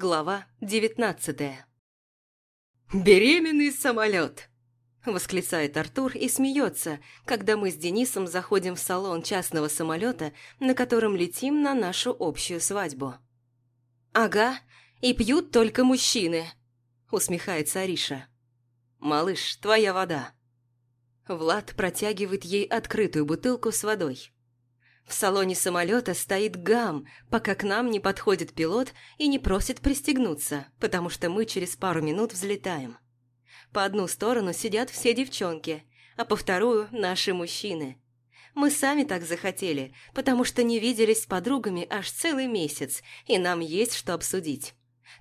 Глава девятнадцатая «Беременный самолет!» – восклицает Артур и смеется, когда мы с Денисом заходим в салон частного самолета, на котором летим на нашу общую свадьбу. «Ага, и пьют только мужчины», – усмехается Ариша. «Малыш, твоя вода». Влад протягивает ей открытую бутылку с водой. В салоне самолета стоит гам, пока к нам не подходит пилот и не просит пристегнуться, потому что мы через пару минут взлетаем. По одну сторону сидят все девчонки, а по вторую – наши мужчины. Мы сами так захотели, потому что не виделись с подругами аж целый месяц, и нам есть что обсудить.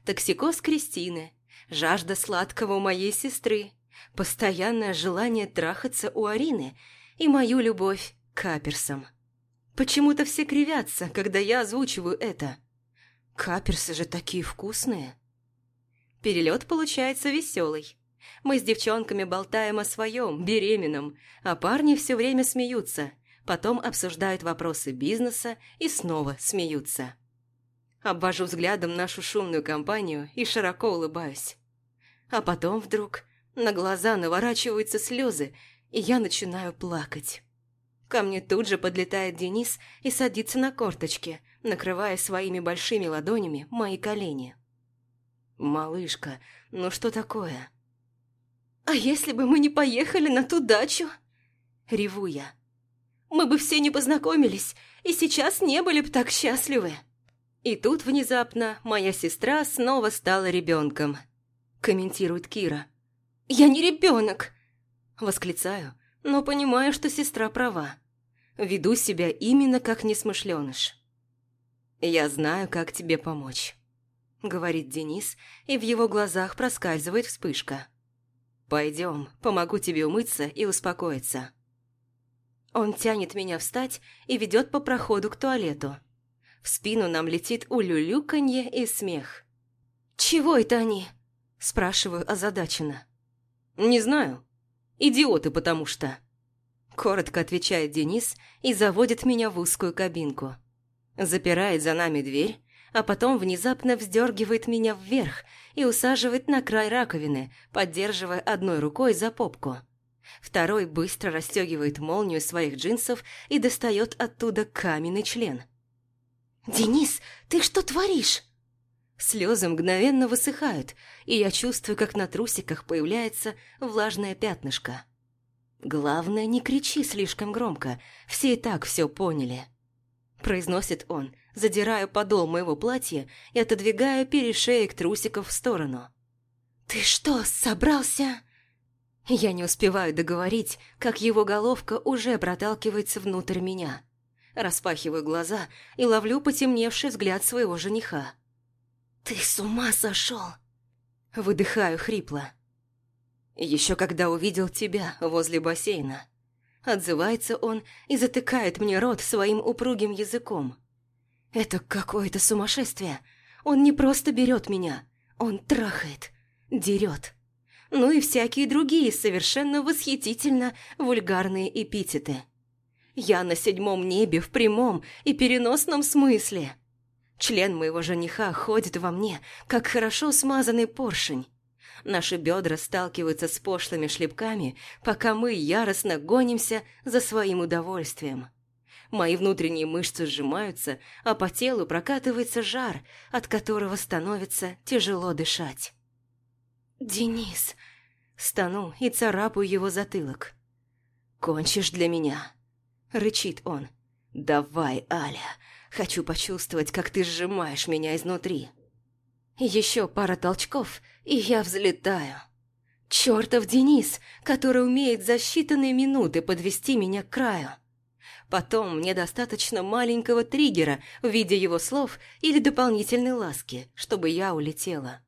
Токсикоз Кристины, жажда сладкого у моей сестры, постоянное желание трахаться у Арины и мою любовь к каперсам. Почему-то все кривятся, когда я озвучиваю это. Каперсы же такие вкусные. Перелет получается веселый. Мы с девчонками болтаем о своем, беременном, а парни все время смеются, потом обсуждают вопросы бизнеса и снова смеются. Обвожу взглядом нашу шумную компанию и широко улыбаюсь. А потом вдруг на глаза наворачиваются слезы, и я начинаю плакать. Ко мне тут же подлетает Денис и садится на корточки, накрывая своими большими ладонями мои колени. «Малышка, ну что такое?» «А если бы мы не поехали на ту дачу?» Реву я. «Мы бы все не познакомились, и сейчас не были бы так счастливы». И тут внезапно моя сестра снова стала ребенком, комментирует Кира. «Я не ребенок!» Восклицаю, но понимаю, что сестра права. Веду себя именно как несмышленыш. «Я знаю, как тебе помочь», — говорит Денис, и в его глазах проскальзывает вспышка. «Пойдем, помогу тебе умыться и успокоиться». Он тянет меня встать и ведет по проходу к туалету. В спину нам летит улюлюканье и смех. «Чего это они?» – спрашиваю озадаченно. «Не знаю. Идиоты, потому что...» Коротко отвечает Денис и заводит меня в узкую кабинку. Запирает за нами дверь, а потом внезапно вздергивает меня вверх и усаживает на край раковины, поддерживая одной рукой за попку. Второй быстро расстегивает молнию своих джинсов и достает оттуда каменный член. «Денис, ты что творишь?» Слезы мгновенно высыхают, и я чувствую, как на трусиках появляется влажное пятнышко. «Главное, не кричи слишком громко, все и так все поняли», – произносит он, задирая подол моего платья и отодвигая перешеек трусиков в сторону. «Ты что, собрался?» Я не успеваю договорить, как его головка уже проталкивается внутрь меня. Распахиваю глаза и ловлю потемневший взгляд своего жениха. «Ты с ума сошел?» Выдыхаю хрипло. «Еще когда увидел тебя возле бассейна». Отзывается он и затыкает мне рот своим упругим языком. «Это какое-то сумасшествие. Он не просто берет меня, он трахает, дерет». Ну и всякие другие совершенно восхитительно вульгарные эпитеты. Я на седьмом небе в прямом и переносном смысле. Член моего жениха ходит во мне, как хорошо смазанный поршень. Наши бедра сталкиваются с пошлыми шлепками, пока мы яростно гонимся за своим удовольствием. Мои внутренние мышцы сжимаются, а по телу прокатывается жар, от которого становится тяжело дышать. «Денис!» Стану и царапаю его затылок. «Кончишь для меня?» Рычит он. «Давай, Аля, Хочу почувствовать, как ты сжимаешь меня изнутри. Еще пара толчков, и я взлетаю. Чертов Денис, который умеет за считанные минуты подвести меня к краю. Потом мне достаточно маленького триггера в виде его слов или дополнительной ласки, чтобы я улетела.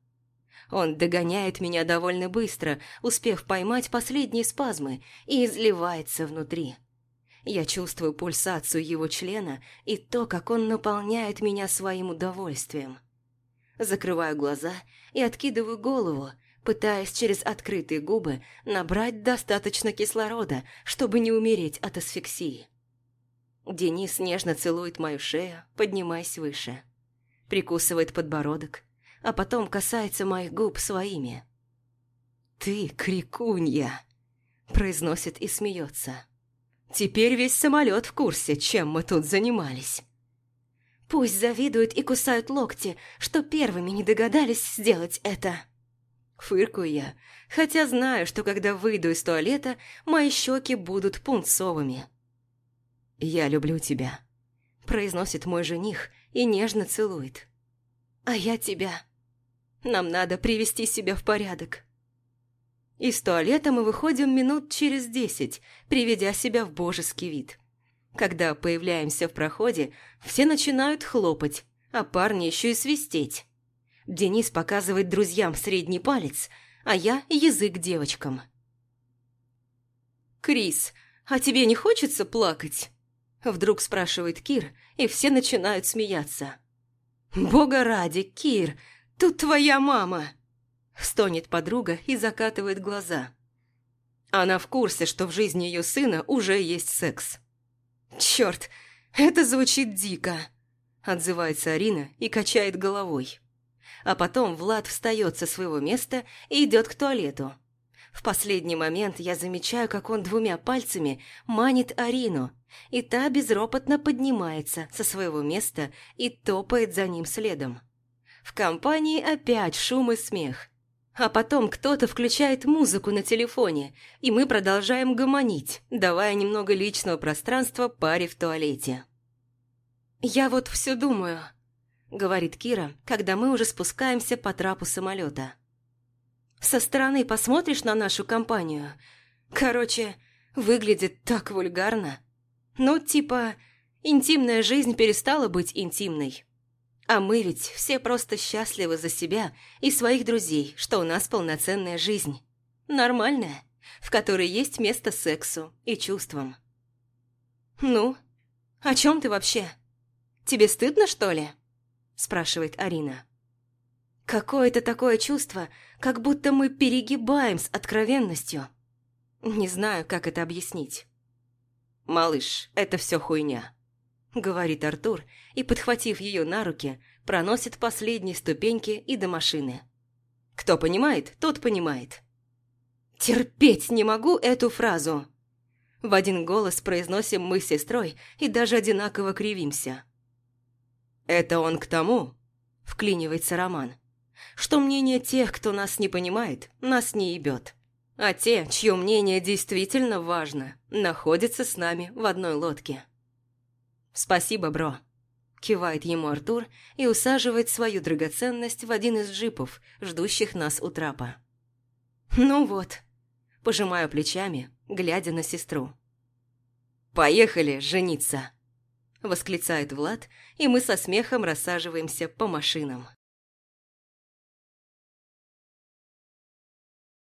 Он догоняет меня довольно быстро, успев поймать последние спазмы, и изливается внутри. Я чувствую пульсацию его члена и то, как он наполняет меня своим удовольствием. Закрываю глаза и откидываю голову, пытаясь через открытые губы набрать достаточно кислорода, чтобы не умереть от асфиксии. Денис нежно целует мою шею, поднимаясь выше. Прикусывает подбородок, а потом касается моих губ своими. «Ты крикунья!» – произносит и смеется. «Теперь весь самолет в курсе, чем мы тут занимались». Пусть завидуют и кусают локти, что первыми не догадались сделать это. Фыркую я, хотя знаю, что когда выйду из туалета, мои щеки будут пунцовыми. «Я люблю тебя», – произносит мой жених и нежно целует. «А я тебя. Нам надо привести себя в порядок». Из туалета мы выходим минут через десять, приведя себя в божеский вид. Когда появляемся в проходе, все начинают хлопать, а парни еще и свистеть. Денис показывает друзьям средний палец, а я язык девочкам. «Крис, а тебе не хочется плакать?» Вдруг спрашивает Кир, и все начинают смеяться. «Бога ради, Кир, тут твоя мама!» Стонет подруга и закатывает глаза. Она в курсе, что в жизни ее сына уже есть секс. «Черт, это звучит дико!» Отзывается Арина и качает головой. А потом Влад встает со своего места и идет к туалету. В последний момент я замечаю, как он двумя пальцами манит Арину, и та безропотно поднимается со своего места и топает за ним следом. В компании опять шум и смех. А потом кто-то включает музыку на телефоне, и мы продолжаем гомонить, давая немного личного пространства паре в туалете. «Я вот все думаю», — говорит Кира, когда мы уже спускаемся по трапу самолета. «Со стороны посмотришь на нашу компанию? Короче, выглядит так вульгарно. Ну, типа, интимная жизнь перестала быть интимной». А мы ведь все просто счастливы за себя и своих друзей, что у нас полноценная жизнь. Нормальная, в которой есть место сексу и чувствам. «Ну, о чем ты вообще? Тебе стыдно, что ли?» спрашивает Арина. Какое-то такое чувство, как будто мы перегибаем с откровенностью. Не знаю, как это объяснить. «Малыш, это все хуйня», — говорит Артур и, подхватив ее на руки, проносит последние ступеньки и до машины. Кто понимает, тот понимает. «Терпеть не могу эту фразу!» В один голос произносим мы с сестрой и даже одинаково кривимся. «Это он к тому?» – вклинивается Роман. «Что мнение тех, кто нас не понимает, нас не ебет. А те, чье мнение действительно важно, находятся с нами в одной лодке». «Спасибо, бро», – кивает ему Артур и усаживает свою драгоценность в один из джипов, ждущих нас у трапа. «Ну вот», – пожимаю плечами, глядя на сестру. «Поехали жениться!» – восклицает Влад, и мы со смехом рассаживаемся по машинам.